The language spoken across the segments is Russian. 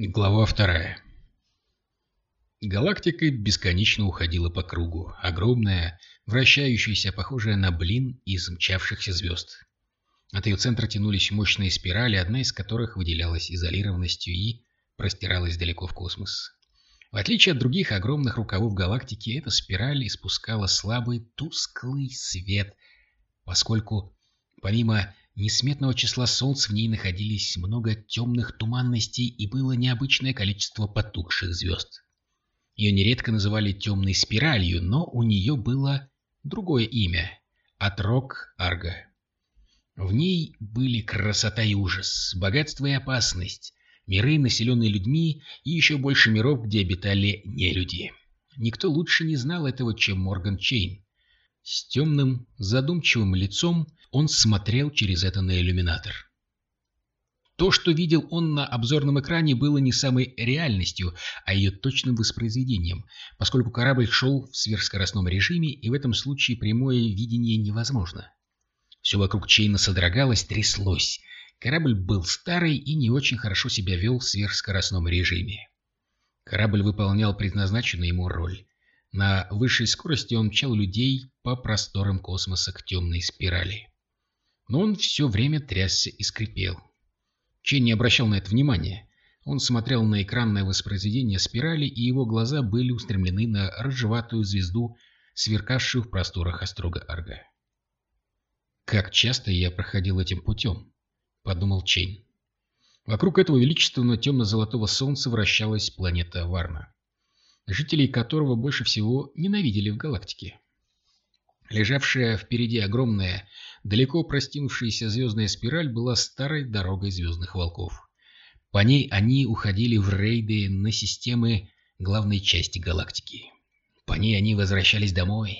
Глава вторая Галактика бесконечно уходила по кругу, огромная, вращающаяся, похожая на блин из мчавшихся звезд. От ее центра тянулись мощные спирали, одна из которых выделялась изолированностью и простиралась далеко в космос. В отличие от других огромных рукавов галактики, эта спираль испускала слабый тусклый свет, поскольку помимо несметного числа солнц в ней находились много темных туманностей и было необычное количество потухших звезд. Ее нередко называли темной спиралью, но у нее было другое имя — Атрок Арга. В ней были красота и ужас, богатство и опасность, миры, населенные людьми, и еще больше миров, где обитали нелюди. Никто лучше не знал этого, чем Морган Чейн. С темным, задумчивым лицом он смотрел через это на иллюминатор. То, что видел он на обзорном экране, было не самой реальностью, а ее точным воспроизведением, поскольку корабль шел в сверхскоростном режиме, и в этом случае прямое видение невозможно. Все вокруг Чейна содрогалось, тряслось. Корабль был старый и не очень хорошо себя вел в сверхскоростном режиме. Корабль выполнял предназначенную ему роль. На высшей скорости он мчал людей по просторам космоса к темной спирали но он все время трясся и скрипел. Чен не обращал на это внимания. Он смотрел на экранное воспроизведение спирали, и его глаза были устремлены на рыжеватую звезду, сверкавшую в просторах Острога Арга. «Как часто я проходил этим путем?» — подумал Чейн. Вокруг этого величественного темно-золотого солнца вращалась планета Варна, жителей которого больше всего ненавидели в галактике. Лежавшая впереди огромная, далеко простинувшаяся звездная спираль была старой дорогой звездных волков. По ней они уходили в рейды на системы главной части галактики. По ней они возвращались домой.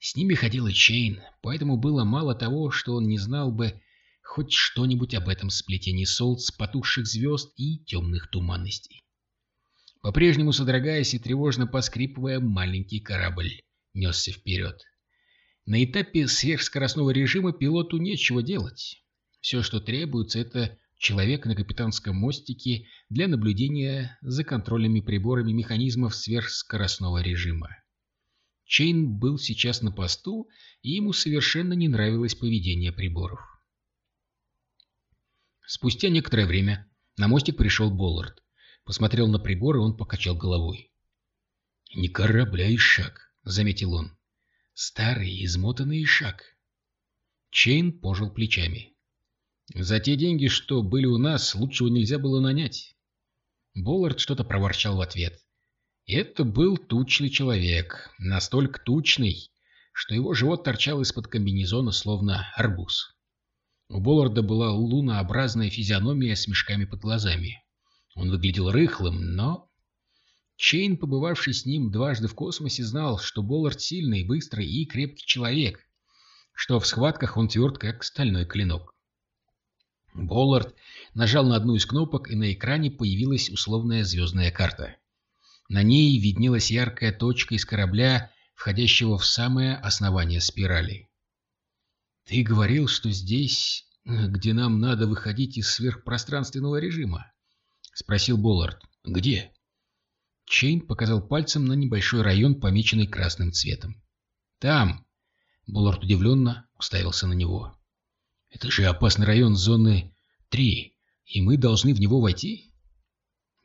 С ними ходил Чейн, поэтому было мало того, что он не знал бы хоть что-нибудь об этом сплетении солнц, потухших звезд и темных туманностей. По-прежнему содрогаясь и тревожно поскрипывая, маленький корабль несся вперед. На этапе сверхскоростного режима пилоту нечего делать. Все, что требуется, это человек на капитанском мостике для наблюдения за контрольными приборами механизмов сверхскоростного режима. Чейн был сейчас на посту, и ему совершенно не нравилось поведение приборов. Спустя некоторое время на мостик пришел Боллард. Посмотрел на приборы, он покачал головой. «Не корабля и шаг», — заметил он. Старый, измотанный шаг. Чейн пожал плечами. За те деньги, что были у нас, лучшего нельзя было нанять. Боллард что-то проворчал в ответ. Это был тучный человек, настолько тучный, что его живот торчал из-под комбинезона, словно арбуз. У Болларда была лунообразная физиономия с мешками под глазами. Он выглядел рыхлым, но Чейн, побывавший с ним дважды в космосе, знал, что Боллард сильный, быстрый и крепкий человек, что в схватках он тверд, как стальной клинок. Боллард нажал на одну из кнопок, и на экране появилась условная звездная карта. На ней виднелась яркая точка из корабля, входящего в самое основание спирали. «Ты говорил, что здесь, где нам надо выходить из сверхпространственного режима?» — спросил Боллард. «Где?» Чейн показал пальцем на небольшой район, помеченный красным цветом. «Там!» Буллард удивленно уставился на него. «Это же опасный район зоны 3, и мы должны в него войти?»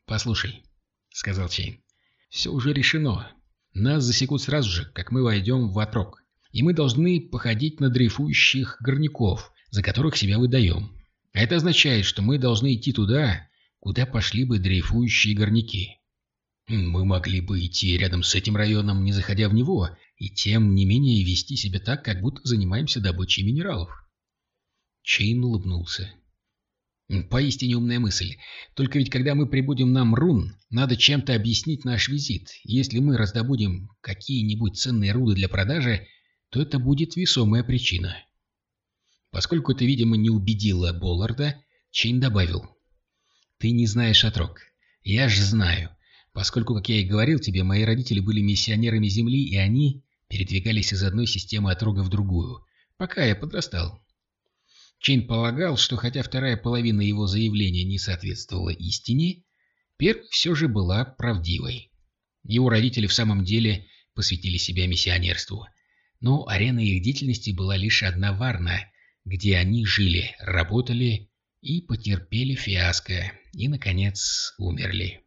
«Послушай», — сказал Чейн, — «все уже решено. Нас засекут сразу же, как мы войдем в отрок, и мы должны походить на дрейфующих горняков, за которых себя выдаем. А это означает, что мы должны идти туда, куда пошли бы дрейфующие горняки. Мы могли бы идти рядом с этим районом, не заходя в него, и тем не менее вести себя так, как будто занимаемся добычей минералов. Чейн улыбнулся. Поистине умная мысль. Только ведь когда мы прибудем на Мрун, надо чем-то объяснить наш визит. Если мы раздобудем какие-нибудь ценные руды для продажи, то это будет весомая причина. Поскольку это, видимо, не убедило Болларда, Чейн добавил. «Ты не знаешь отрок. Я же знаю. Поскольку, как я и говорил тебе, мои родители были миссионерами Земли, и они передвигались из одной системы отрога в другую, пока я подрастал. Чейн полагал, что хотя вторая половина его заявления не соответствовала истине, Первая все же была правдивой. Его родители в самом деле посвятили себя миссионерству. Но ареной их деятельности была лишь одна Варна, где они жили, работали и потерпели фиаско, и, наконец, умерли.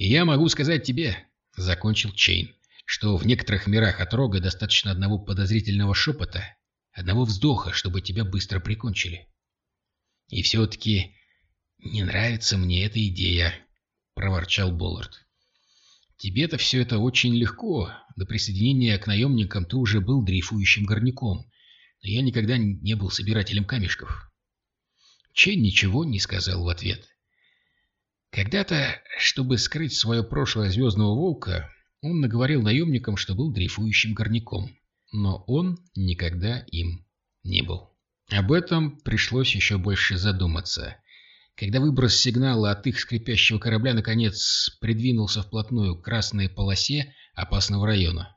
«И я могу сказать тебе», — закончил Чейн, «что в некоторых мирах Отрога достаточно одного подозрительного шепота, одного вздоха, чтобы тебя быстро прикончили. И все-таки не нравится мне эта идея», — проворчал Боллард. «Тебе-то все это очень легко. До присоединения к наемникам ты уже был дрейфующим горняком, но я никогда не был собирателем камешков». Чейн ничего не сказал в ответ. Когда-то, чтобы скрыть свое прошлое Звездного Волка, он наговорил наемникам, что был дрейфующим горняком, но он никогда им не был. Об этом пришлось еще больше задуматься. Когда выброс сигнала от их скрипящего корабля наконец придвинулся вплотную к красной полосе опасного района.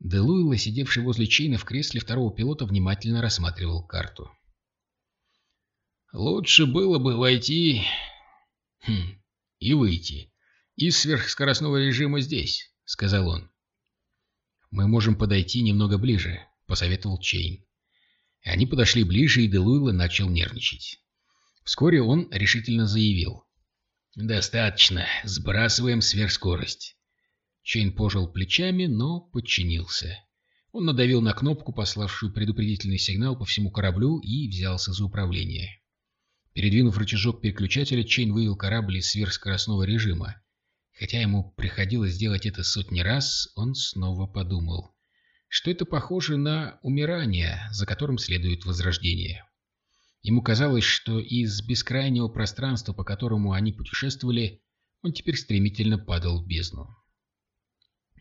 Делуэлла, сидевший возле Чейна в кресле второго пилота, внимательно рассматривал карту. Лучше было бы войти... Хм, и выйти. Из сверхскоростного режима здесь, — сказал он. Мы можем подойти немного ближе, — посоветовал Чейн. Они подошли ближе, и Делуэлла начал нервничать. Вскоре он решительно заявил. «Достаточно. Сбрасываем сверхскорость». Чейн пожал плечами, но подчинился. Он надавил на кнопку, пославшую предупредительный сигнал по всему кораблю, и взялся за управление. Передвинув рычажок переключателя, Чейн вывел корабль из сверхскоростного режима. Хотя ему приходилось делать это сотни раз, он снова подумал, что это похоже на умирание, за которым следует возрождение. Ему казалось, что из бескрайнего пространства, по которому они путешествовали, он теперь стремительно падал в бездну.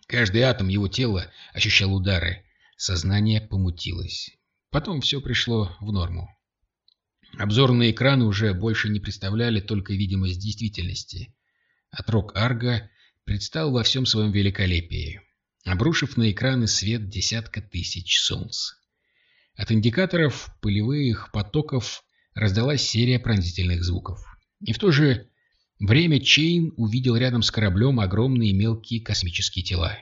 Каждый атом его тела ощущал удары, сознание помутилось. Потом все пришло в норму. Обзорные экраны уже больше не представляли только видимость действительности. Отрок Арга предстал во всем своем великолепии, обрушив на экраны свет десятка тысяч солнц. От индикаторов пылевых потоков раздалась серия пронзительных звуков. И в то же время Чейн увидел рядом с кораблем огромные мелкие космические тела.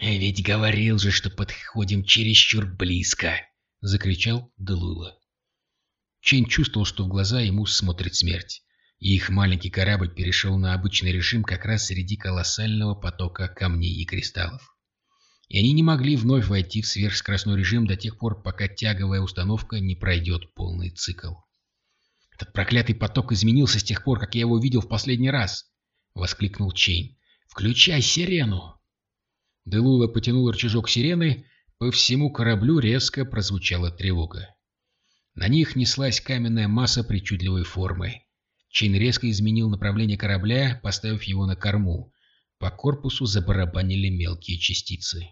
«Ведь говорил же, что подходим чересчур близко!» — закричал Делула. Чейн чувствовал, что в глаза ему смотрит смерть, и их маленький корабль перешел на обычный режим как раз среди колоссального потока камней и кристаллов. И они не могли вновь войти в сверхскоростной режим до тех пор, пока тяговая установка не пройдет полный цикл. «Этот проклятый поток изменился с тех пор, как я его видел в последний раз!» — воскликнул Чейн. «Включай сирену!» Делула потянул рычажок сирены, по всему кораблю резко прозвучала тревога. На них неслась каменная масса причудливой формы. Чейн резко изменил направление корабля, поставив его на корму. По корпусу забарабанили мелкие частицы.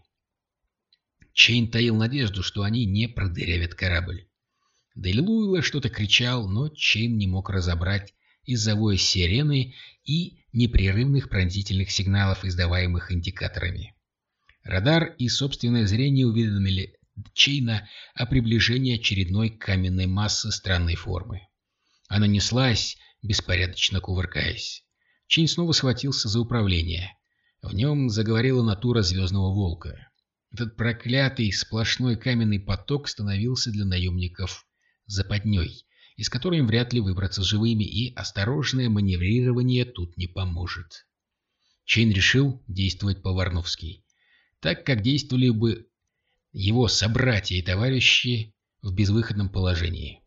Чейн таил надежду, что они не продырявят корабль. Дель что-то кричал, но Чейн не мог разобрать из-за воя сирены и непрерывных пронзительных сигналов, издаваемых индикаторами. Радар и собственное зрение уведомили Чейна о приближении очередной каменной массы странной формы. Она неслась, беспорядочно кувыркаясь. Чейн снова схватился за управление. В нем заговорила натура Звездного Волка. Этот проклятый сплошной каменный поток становился для наемников западней, из которой им вряд ли выбраться живыми, и осторожное маневрирование тут не поможет. Чейн решил действовать по-варновски, так как действовали бы его собратья и товарищи в безвыходном положении.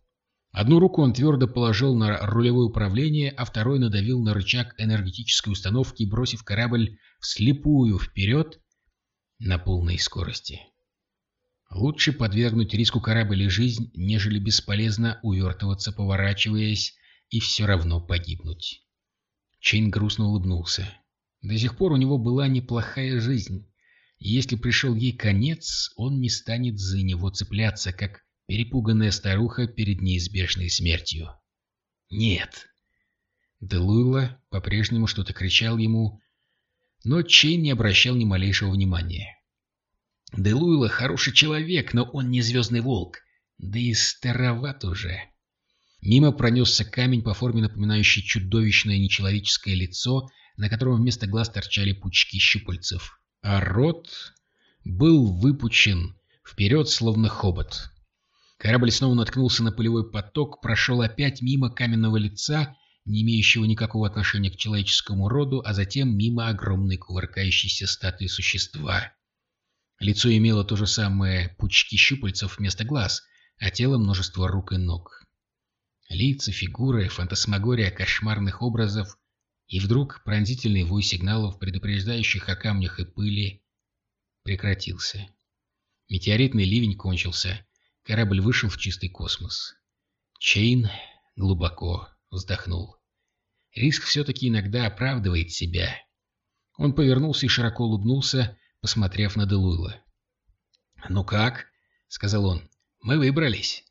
Одну руку он твердо положил на рулевое управление, а второй надавил на рычаг энергетической установки, бросив корабль вслепую вперед на полной скорости. Лучше подвергнуть риску корабль и жизнь, нежели бесполезно увертываться, поворачиваясь, и все равно погибнуть. Чейн грустно улыбнулся. До сих пор у него была неплохая жизнь. Если пришел ей конец, он не станет за него цепляться, как перепуганная старуха перед неизбежной смертью. Нет. Делуйла по-прежнему что-то кричал ему, но Чейн не обращал ни малейшего внимания. Делуйла хороший человек, но он не звездный волк, да и староват уже. Мимо пронесся камень по форме напоминающий чудовищное нечеловеческое лицо, на котором вместо глаз торчали пучки щупальцев. А рот был выпучен вперед, словно хобот. Корабль снова наткнулся на пылевой поток, прошел опять мимо каменного лица, не имеющего никакого отношения к человеческому роду, а затем мимо огромной кувыркающейся статуи существа. Лицо имело то же самое пучки щупальцев вместо глаз, а тело множество рук и ног. Лица, фигуры, фантасмагория кошмарных образов, и вдруг пронзительный вой сигналов, предупреждающих о камнях и пыли, прекратился. Метеоритный ливень кончился, корабль вышел в чистый космос. Чейн глубоко вздохнул. Риск все-таки иногда оправдывает себя. Он повернулся и широко улыбнулся, посмотрев на Делуйла. «Ну как?» — сказал он. «Мы выбрались».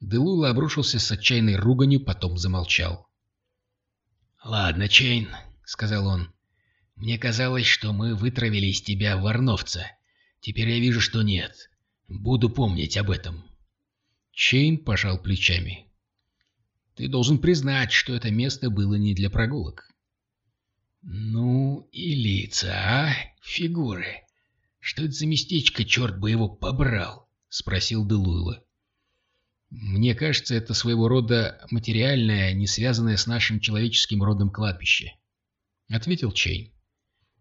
Делуйла обрушился с отчаянной руганью, потом замолчал. «Ладно, Чейн», — сказал он. «Мне казалось, что мы вытравили из тебя варновца. Теперь я вижу, что нет. Буду помнить об этом». Чейн пожал плечами. «Ты должен признать, что это место было не для прогулок. «Ну и лица, а? Фигуры. Что это за местечко, черт бы его побрал?» — спросил Делуйла. «Мне кажется, это своего рода материальное, не связанное с нашим человеческим родом кладбище», — ответил Чейн.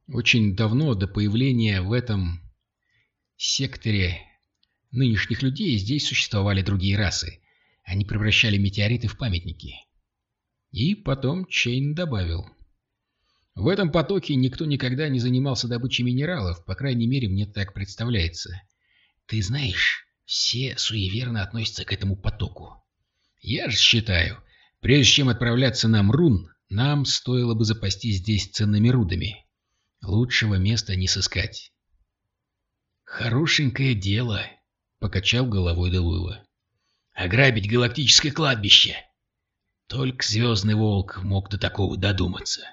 «Очень давно, до появления в этом секторе нынешних людей, здесь существовали другие расы. Они превращали метеориты в памятники». И потом Чейн добавил. В этом потоке никто никогда не занимался добычей минералов, по крайней мере, мне так представляется. Ты знаешь, все суеверно относятся к этому потоку. Я же считаю, прежде чем отправляться на Мрун, нам стоило бы запастись здесь ценными рудами. Лучшего места не сыскать. «Хорошенькое дело», — покачал головой Делуйла. «Ограбить галактическое кладбище!» Только Звездный Волк мог до такого додуматься.